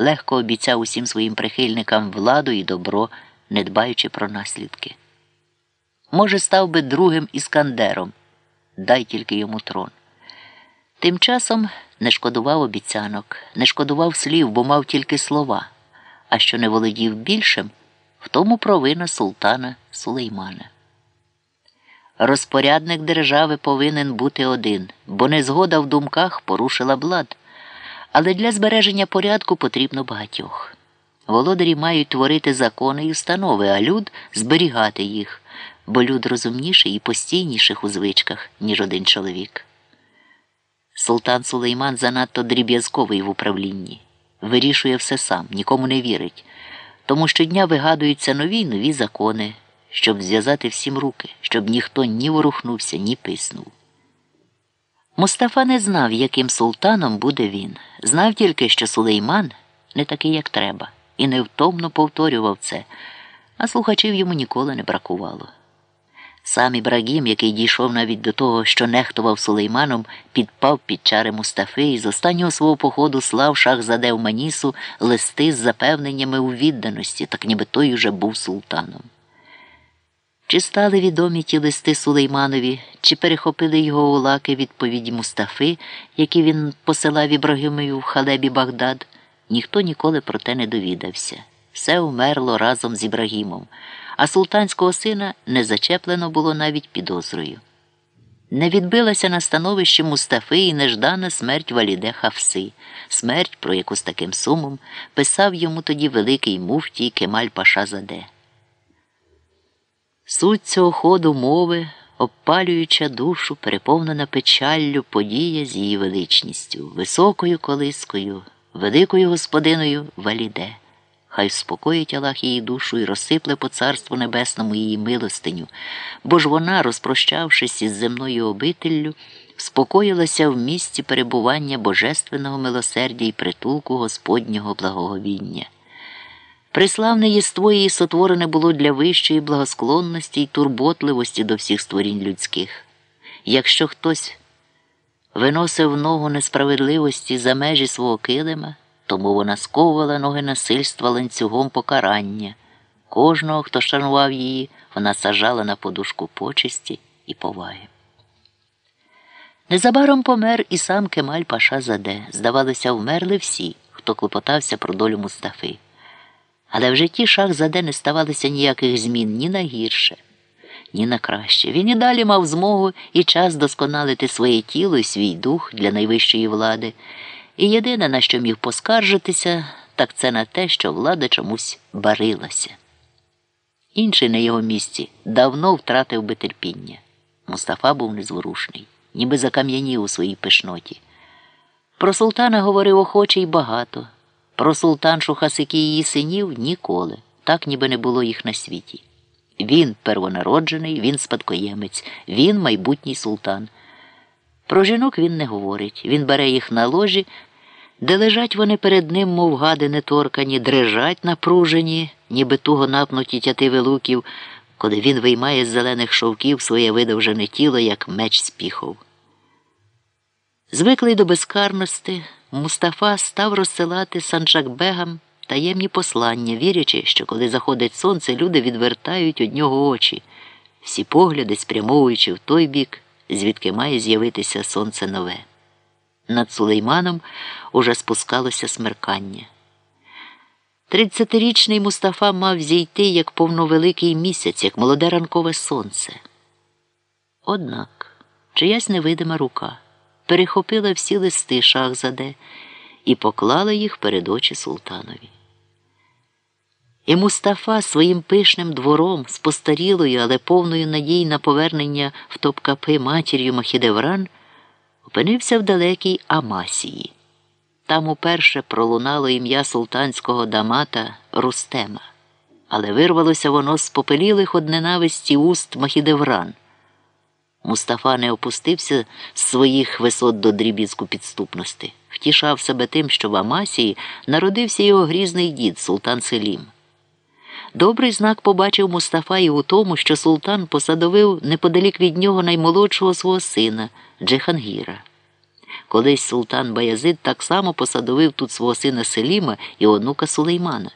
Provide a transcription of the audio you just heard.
легко обіцяв усім своїм прихильникам владу і добро, не дбаючи про наслідки. Може, став би другим іскандером, дай тільки йому трон. Тим часом не шкодував обіцянок, не шкодував слів, бо мав тільки слова, а що не володів більшим, в тому провина султана Сулеймана. Розпорядник держави повинен бути один, бо незгода в думках порушила блад. Але для збереження порядку потрібно багатьох. Володарі мають творити закони і установи, а люд зберігати їх, бо люд розумніший і постійніших у звичках, ніж один чоловік. Султан Сулейман занадто дріб'язковий в управлінні, вирішує все сам, нікому не вірить, тому щодня вигадуються нові й нові закони, щоб зв'язати всім руки, щоб ніхто ні ворухнувся, ні писнув. Мустафа не знав, яким султаном буде він. Знав тільки, що Сулейман не такий, як треба, і невтомно повторював це, а слухачів йому ніколи не бракувало. Сам Ібрагім, який дійшов навіть до того, що нехтував Сулейманом, підпав під чари Мустафи і з останнього свого походу слав шахзаде в Манісу листи з запевненнями у відданості, так ніби той уже був султаном. Чи стали відомі ті листи Сулейманові, чи перехопили його улаки відповіді Мустафи, які він посилав Ібрагімові в халебі Багдад, ніхто ніколи про те не довідався. Все умерло разом з Ібрагімом, а султанського сина не зачеплено було навіть підозрою. Не відбилася на становищі Мустафи і неждана смерть Валіде Хавси, смерть, про яку з таким сумом писав йому тоді великий муфтій Кемаль Паша Заде. Суть цього ходу мови, обпалююча душу, переповнена печаллю подія з її величністю, високою колискою, великою господиною валіде. Хай вспокоїть Аллах її душу і розсипле по царству небесному її милостиню, бо ж вона, розпрощавшись із земною обителлю, спокоїлася в місці перебування божественного милосердя і притулку Господнього благоговіння. Приславне єство її сотворене було для вищої благосклонності й турботливості до всіх створінь людських. Якщо хтось виносив ногу несправедливості за межі свого килима, тому вона сковувала ноги насильства ланцюгом покарання. Кожного, хто шанував її, вона сажала на подушку почесті і поваги. Незабаром помер і сам Кемаль Паша Заде. Здавалося, вмерли всі, хто клопотався про долю Мустафи. Але в житті шах заде не ставалося ніяких змін ні на гірше, ні на краще. Він і далі мав змогу і час досконалити своє тіло і свій дух для найвищої влади. І єдине, на що міг поскаржитися, так це на те, що влада чомусь барилася. Інший на його місці давно втратив би терпіння. Мустафа був незворушний, ніби закам'янів у своїй пишноті. Про султана говорив охоче й багато. Про султаншу Хасики її синів ніколи, так ніби не було їх на світі. Він первонароджений, він спадкоємець, він майбутній султан. Про жінок він не говорить. Він бере їх на ложі, де лежать вони перед ним, мов гади неторкані, дрижать напружені, ніби туго напнуті тятиви луків, коли він виймає з зелених шовків своє видовжене тіло, як меч спіхов. Звиклий до безкарності. Мустафа став розсилати санчакбегам таємні послання, вірячи, що коли заходить сонце, люди відвертають від нього очі, всі погляди спрямовуючи в той бік, звідки має з'явитися сонце нове. Над Сулейманом уже спускалося смеркання. Тридцятирічний Мустафа мав зійти як повновеликий місяць, як молоде ранкове сонце. Однак чиясь невидима рука перехопила всі листи шахзаде і поклала їх перед очі султанові. І Мустафа своїм пишним двором, з постарілою, але повною надій на повернення в топкапи матір'ю Махідевран, опинився в далекій Амасії. Там уперше пролунало ім'я султанського дамата Рустема, але вирвалося воно з попелілих од ненависті уст Махідевран. Мустафа не опустився з своїх висот до дрібізку підступності, втішав себе тим, що в Амасії народився його грізний дід Султан Селім. Добрий знак побачив Мустафа і у тому, що султан посадовив неподалік від нього наймолодшого свого сина Джехангіра. Колись султан Баязид так само посадовив тут свого сина Селіма і онука Сулеймана.